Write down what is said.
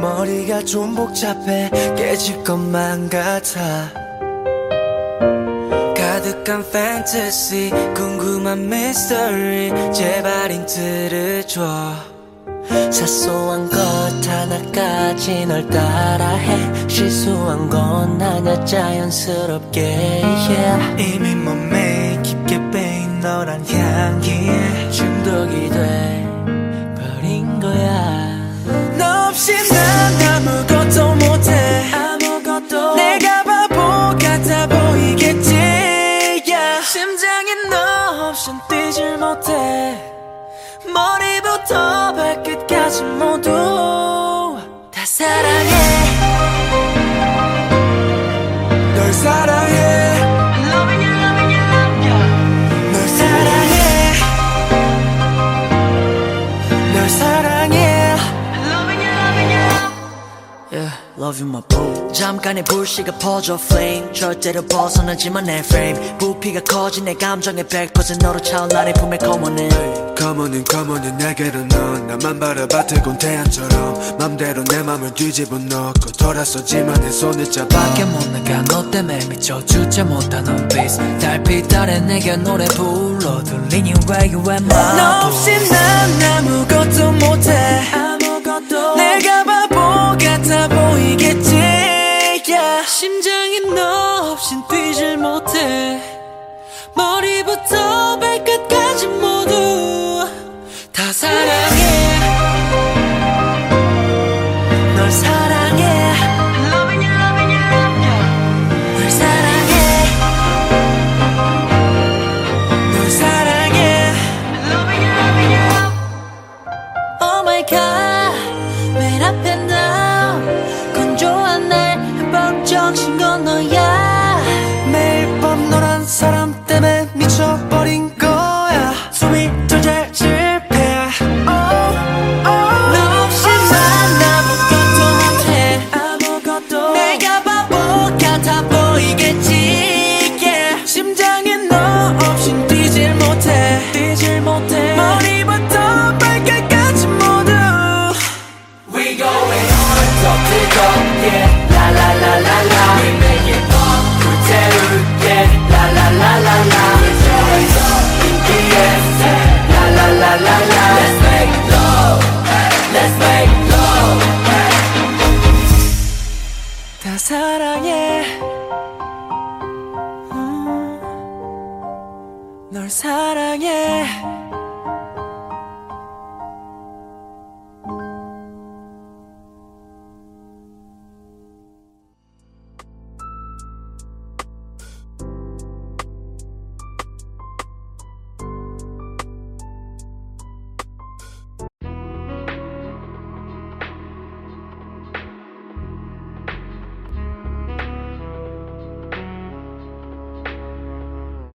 머리가 좀 복잡해 깨질 것만 같아. 가득한 fantasy 궁금한 mystery 제발 힌트를 줘. 사소한 것 하나까지 널 따라해. 실수한 건 아냐 자연스럽게 yeah. 이미 몸에 깊게 빼인 너란 향기에 심장이 너 없인 뛰질 못해. 머리부터 발끝까지 모두 다 사랑해 love you my boo 잠깐의 불씨가 퍼져 flame. 절대로 벗어나지만 내 frame. 부피가 커진 내 감정의 100% 너로 차올라 내 품에 come on in. Come on in, come on in, 내게로 넌 나만 바라봐 뜨거운 태양처럼. 맘대로 내 맘을 뒤집어 놓고 돌아서지만 내 손을 잡아. 밖에 못 나가 너 때문에 미쳐 주체 못하는 비스 달빛 아래 내게 노래 불러 들리니 왜 이왜 너마 없이 난 아무것도 못해 못해 머리부터 발끝까지 모두 다 사랑해 널 사랑해 Loving you, loving you, love you. 널 사랑해 널 사랑해 Loving you, loving you, love Oh my god 맨 앞에 나 건조한 날 흠뻑적신 건 너야 사람 때문에 미쳐 사랑해